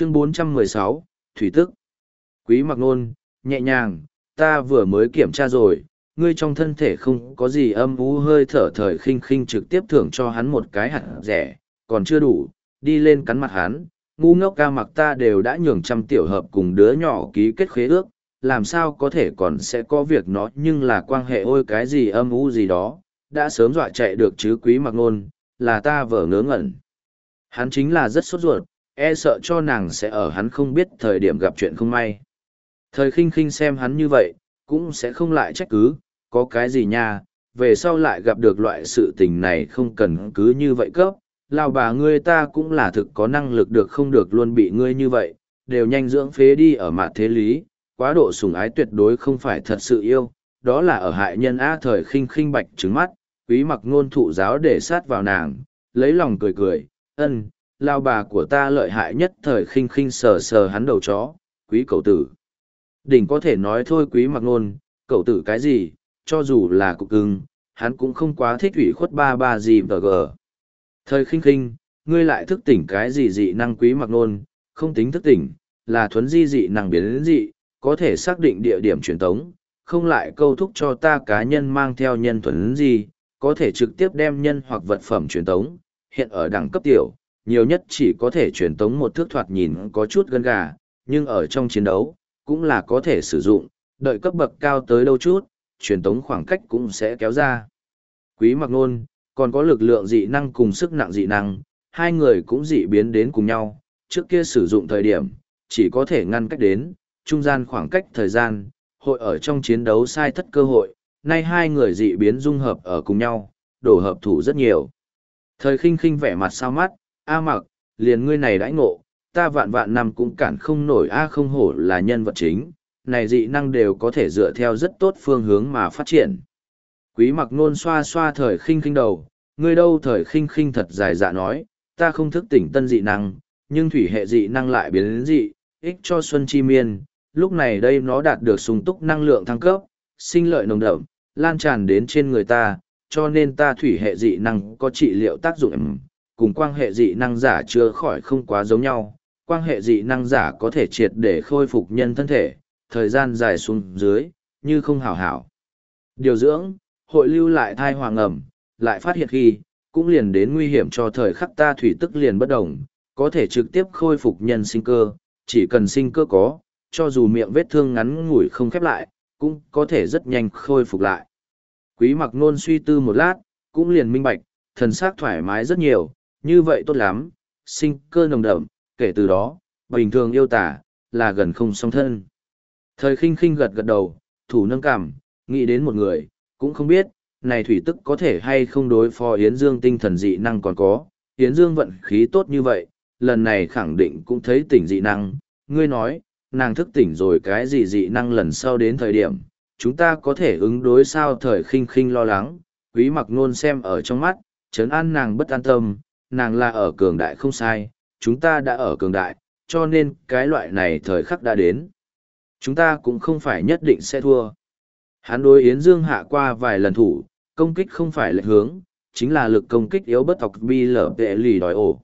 Chương 416, Thủy Tức. Quý mặc nôn, nhẹ nhàng, ta vừa mới kiểm tra rồi, ngươi trong thân thể không có gì âm ú hơi thở thời khinh khinh trực tiếp thưởng cho hắn một cái hạt rẻ, còn chưa đủ, đi lên cắn mặt hắn, ngu ngốc ca mặc ta đều đã nhường trăm tiểu hợp cùng đứa nhỏ ký kết khế ước, làm sao có thể còn sẽ có việc nó nhưng là quan hệ ôi cái gì âm u gì đó, đã sớm dọa chạy được chứ quý mặc nôn, là ta vờ ngớ ngẩn. Hắn chính là rất sốt ruột, e sợ cho nàng sẽ ở hắn không biết thời điểm gặp chuyện không may. Thời khinh khinh xem hắn như vậy, cũng sẽ không lại trách cứ, có cái gì nha, về sau lại gặp được loại sự tình này không cần cứ như vậy cấp, lao bà ngươi ta cũng là thực có năng lực được không được luôn bị ngươi như vậy, đều nhanh dưỡng phế đi ở mặt thế lý, quá độ sủng ái tuyệt đối không phải thật sự yêu, đó là ở hại nhân á thời khinh khinh bạch trứng mắt, quý mặc ngôn thụ giáo để sát vào nàng, lấy lòng cười cười, ân, lao bà của ta lợi hại nhất thời khinh khinh sờ sờ hắn đầu chó, quý cậu tử. Đỉnh có thể nói thôi quý mặc nôn, cậu tử cái gì, cho dù là cục cưng, hắn cũng không quá thích ủy khuất ba ba gì vờ gờ. Thời khinh khinh, ngươi lại thức tỉnh cái gì dị năng quý mặc nôn, không tính thức tỉnh, là thuấn di dị năng biến đến dị, có thể xác định địa điểm truyền tống, không lại câu thúc cho ta cá nhân mang theo nhân thuấn di, có thể trực tiếp đem nhân hoặc vật phẩm truyền tống, hiện ở đẳng cấp tiểu, nhiều nhất chỉ có thể truyền tống một thước thoạt nhìn có chút gân gà, nhưng ở trong chiến đấu, cũng là có thể sử dụng, đợi cấp bậc cao tới đâu chút, truyền tống khoảng cách cũng sẽ kéo ra. Quý mặc nôn, còn có lực lượng dị năng cùng sức nặng dị năng, hai người cũng dị biến đến cùng nhau, trước kia sử dụng thời điểm, chỉ có thể ngăn cách đến, trung gian khoảng cách thời gian, hội ở trong chiến đấu sai thất cơ hội, nay hai người dị biến dung hợp ở cùng nhau, đổ hợp thủ rất nhiều. Thời khinh khinh vẻ mặt sao mắt, A mặc, liền ngươi này đãi ngộ, ta vạn vạn năm cũng cản không nổi A không hổ là nhân vật chính, này dị năng đều có thể dựa theo rất tốt phương hướng mà phát triển. Quý mặc nôn xoa xoa thời khinh khinh đầu, ngươi đâu thời khinh khinh thật dài dạ nói, ta không thức tỉnh tân dị năng, nhưng thủy hệ dị năng lại biến đến dị, ích cho Xuân Chi Miên, lúc này đây nó đạt được sung túc năng lượng thăng cấp, sinh lợi nồng đậm, lan tràn đến trên người ta, cho nên ta thủy hệ dị năng có trị liệu tác dụng cùng quan hệ dị năng giả chưa khỏi không quá giống nhau, quan hệ dị năng giả có thể triệt để khôi phục nhân thân thể, thời gian dài xuống dưới, như không hảo hảo. Điều dưỡng, hội lưu lại thai hoàng ẩm, lại phát hiện khi, cũng liền đến nguy hiểm cho thời khắc ta thủy tức liền bất đồng, có thể trực tiếp khôi phục nhân sinh cơ, chỉ cần sinh cơ có, cho dù miệng vết thương ngắn ngủi không khép lại, cũng có thể rất nhanh khôi phục lại. Quý mặc nôn suy tư một lát, cũng liền minh bạch, thần xác thoải mái rất nhiều, như vậy tốt lắm, sinh cơ nồng đậm, kể từ đó, bình thường yêu tả, là gần không song thân. Thời khinh khinh gật gật đầu, thủ nâng cảm, nghĩ đến một người, cũng không biết, này thủy tức có thể hay không đối phó Yến Dương tinh thần dị năng còn có, Yến Dương vận khí tốt như vậy, lần này khẳng định cũng thấy tỉnh dị năng, ngươi nói, nàng thức tỉnh rồi cái gì dị năng lần sau đến thời điểm, chúng ta có thể ứng đối sao thời khinh khinh lo lắng, quý mặc nôn xem ở trong mắt, chấn an nàng bất an tâm, nàng là ở cường đại không sai, chúng ta đã ở cường đại, cho nên cái loại này thời khắc đã đến. Chúng ta cũng không phải nhất định sẽ thua. Hắn đối Yến Dương hạ qua vài lần thủ, công kích không phải lệch hướng, chính là lực công kích yếu bất học bi lở tệ lì đòi ổ.